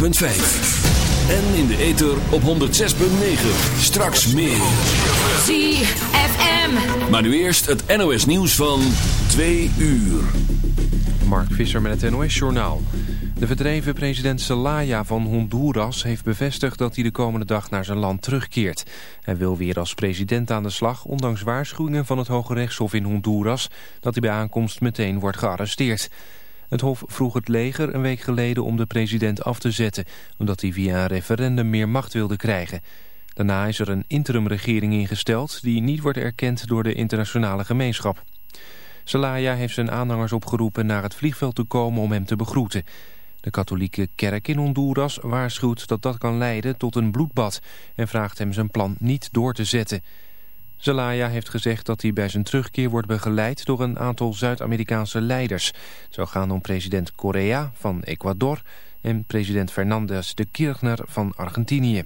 104.5. En in de ether op 106.9. Straks meer. ZFM. Maar nu eerst het NOS nieuws van 2 uur. Mark Visser met het NOS-journaal. De verdreven president Zelaya van Honduras heeft bevestigd dat hij de komende dag naar zijn land terugkeert. Hij wil weer als president aan de slag, ondanks waarschuwingen van het Hoge Rechtshof in Honduras dat hij bij aankomst meteen wordt gearresteerd. Het hof vroeg het leger een week geleden om de president af te zetten, omdat hij via een referendum meer macht wilde krijgen. Daarna is er een interimregering ingesteld die niet wordt erkend door de internationale gemeenschap. Zelaya heeft zijn aanhangers opgeroepen naar het vliegveld te komen om hem te begroeten. De katholieke kerk in Honduras waarschuwt dat dat kan leiden tot een bloedbad... en vraagt hem zijn plan niet door te zetten. Zelaya heeft gezegd dat hij bij zijn terugkeer wordt begeleid... door een aantal Zuid-Amerikaanse leiders. Zou gaan om president Correa van Ecuador... en president Fernandez de Kirchner van Argentinië.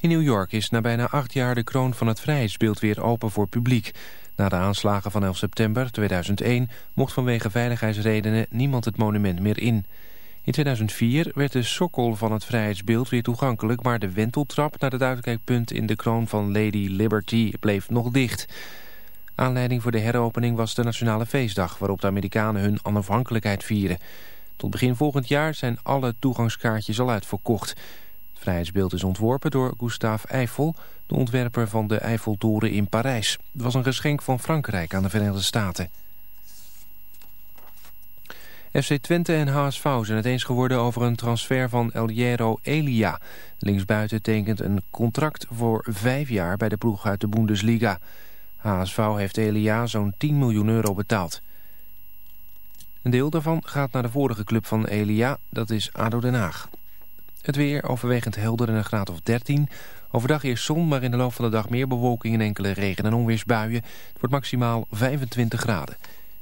In New York is na bijna acht jaar de kroon van het vrijheidsbeeld weer open voor publiek. Na de aanslagen van 11 september 2001 mocht vanwege veiligheidsredenen niemand het monument meer in. In 2004 werd de sokkel van het vrijheidsbeeld weer toegankelijk... maar de wenteltrap naar het uitkijkpunt in de kroon van Lady Liberty bleef nog dicht. Aanleiding voor de heropening was de Nationale Feestdag... waarop de Amerikanen hun onafhankelijkheid vieren. Tot begin volgend jaar zijn alle toegangskaartjes al uitverkocht... Het vrijheidsbeeld is ontworpen door Gustave Eiffel, de ontwerper van de Eiffeltoren in Parijs. Het was een geschenk van Frankrijk aan de Verenigde Staten. FC Twente en HSV zijn het eens geworden over een transfer van El Elia. Linksbuiten tekent een contract voor vijf jaar bij de ploeg uit de Bundesliga. HSV heeft Elia zo'n 10 miljoen euro betaald. Een deel daarvan gaat naar de vorige club van Elia, dat is ADO Den Haag. Het weer overwegend helder en een graad of 13. Overdag eerst zon, maar in de loop van de dag meer bewolking en enkele regen- en onweersbuien. Het wordt maximaal 25 graden.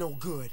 No good.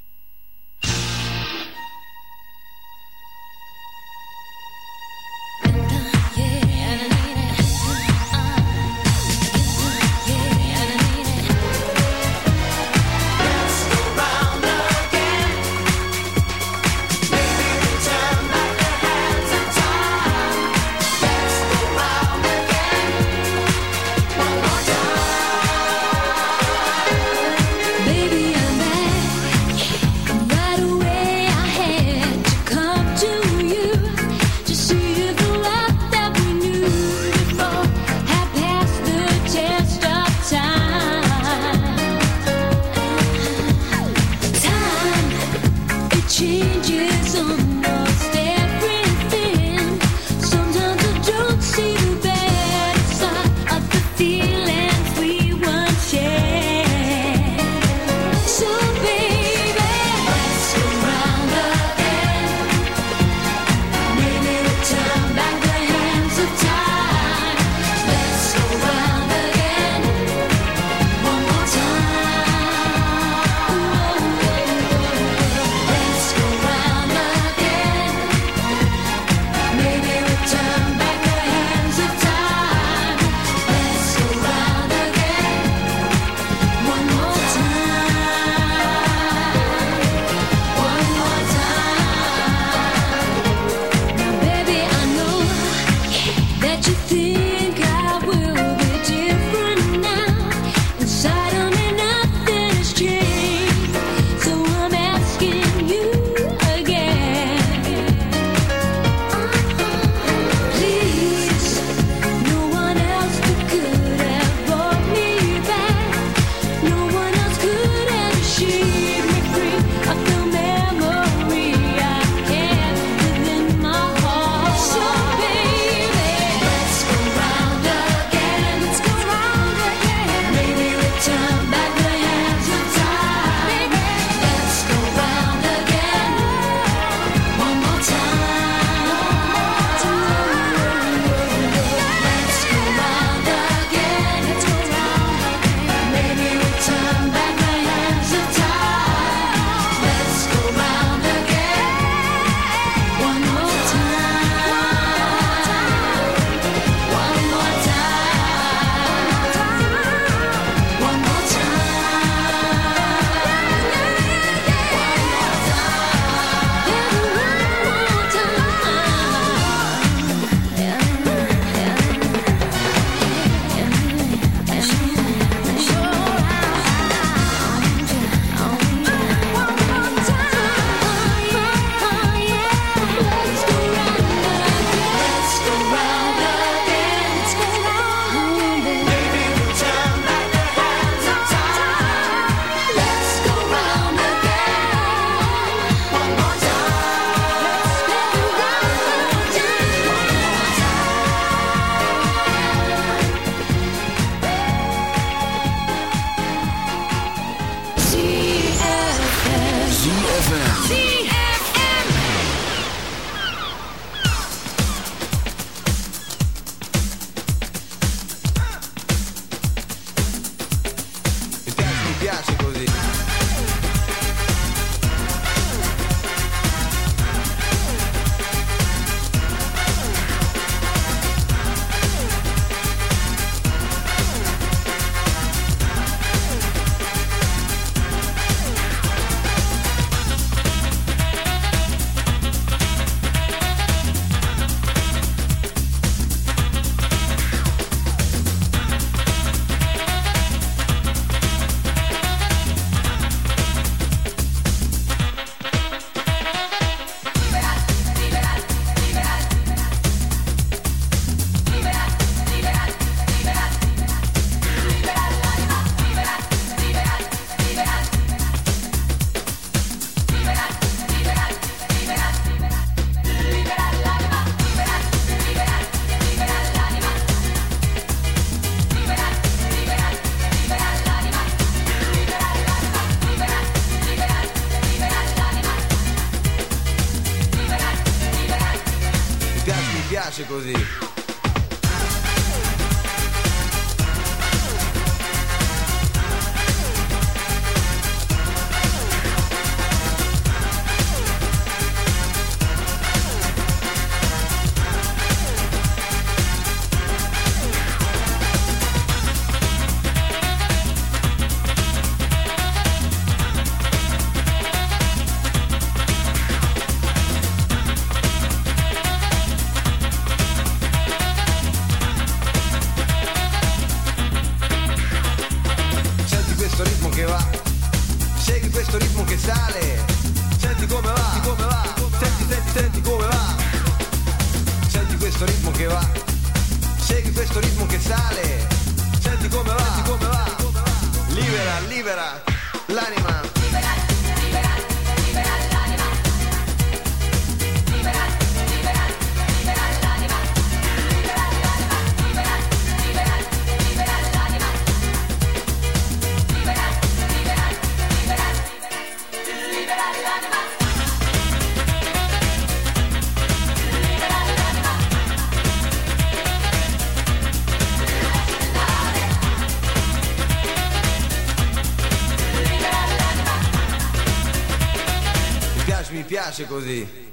Così.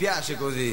piace così.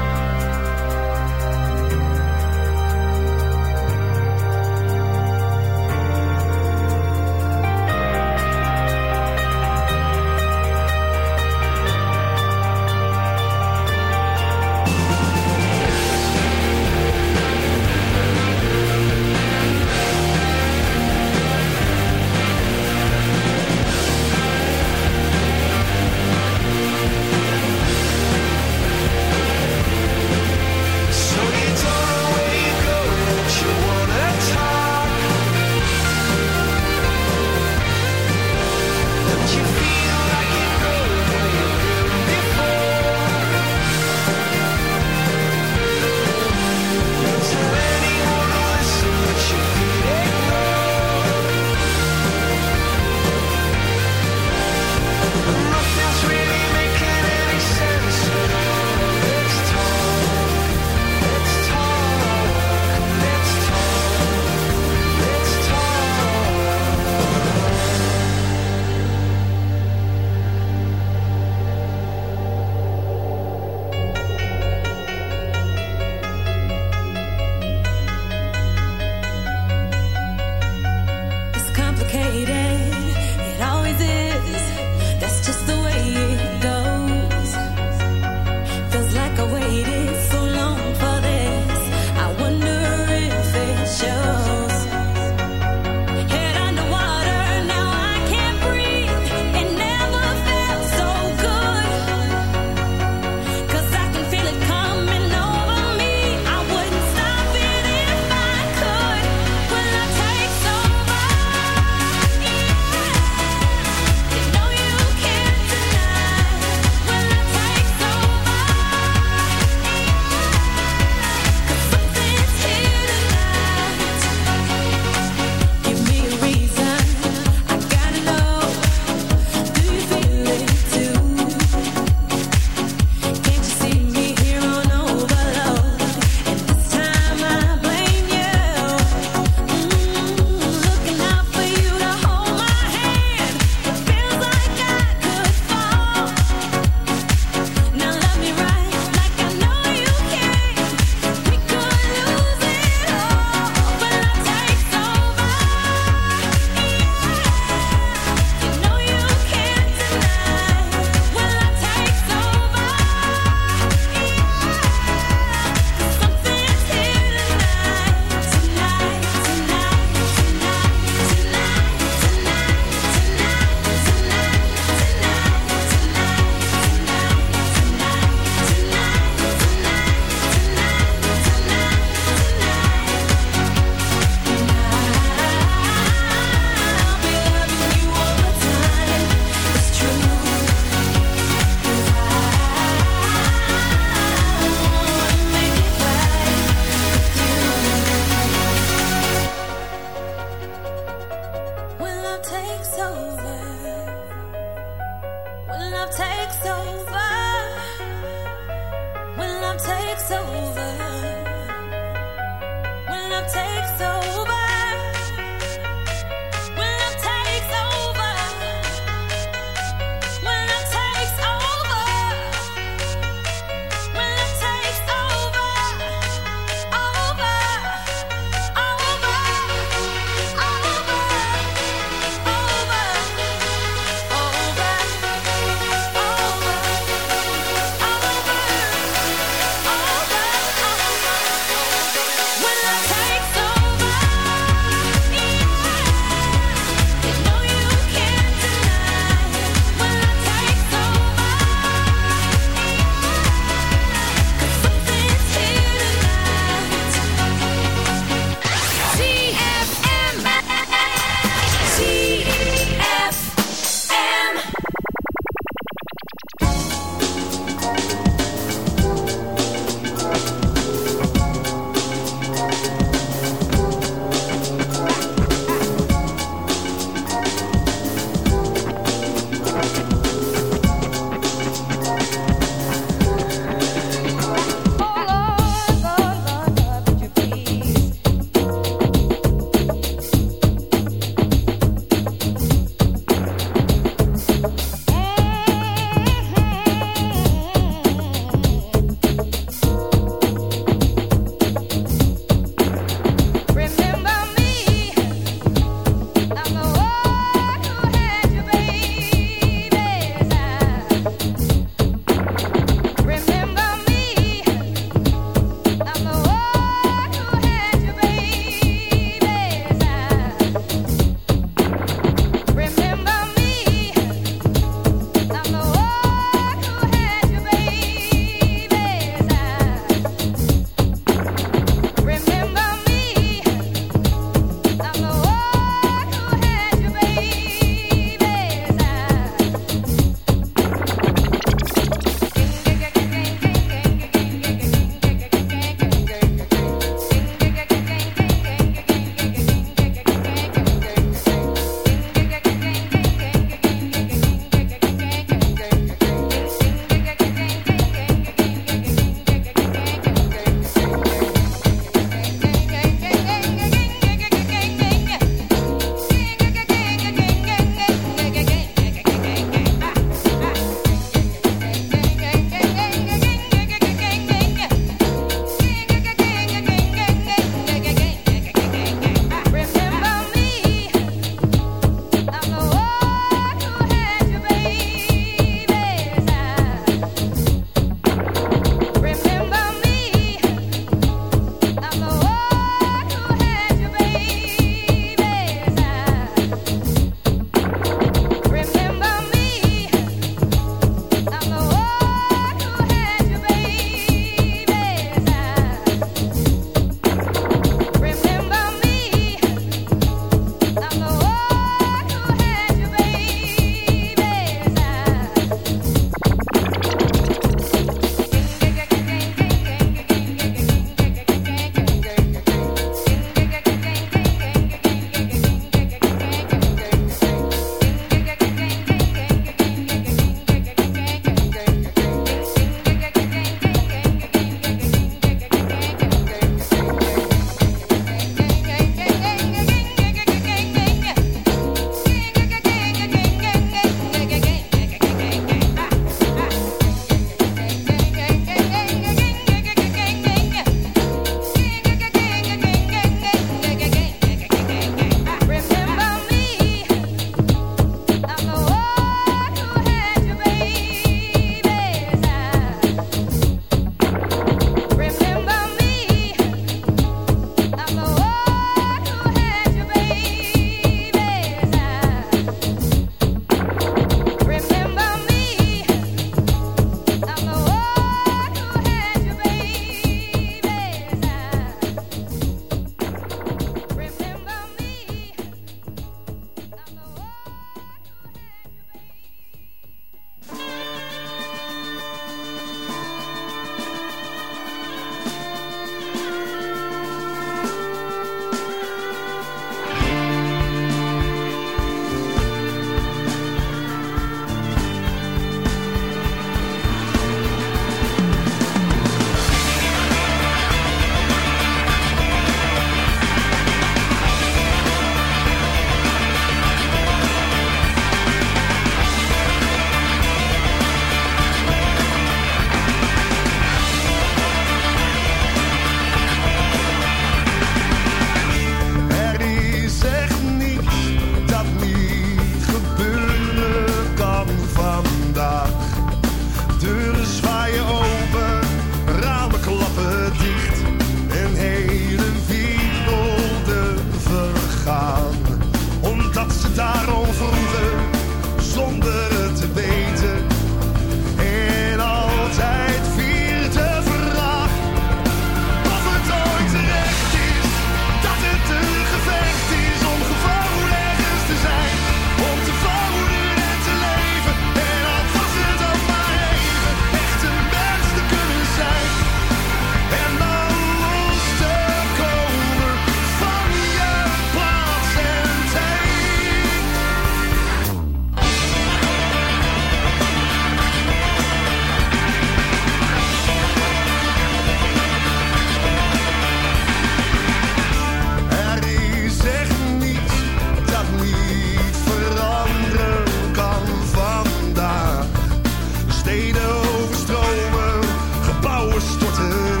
bitter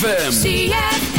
ZFM.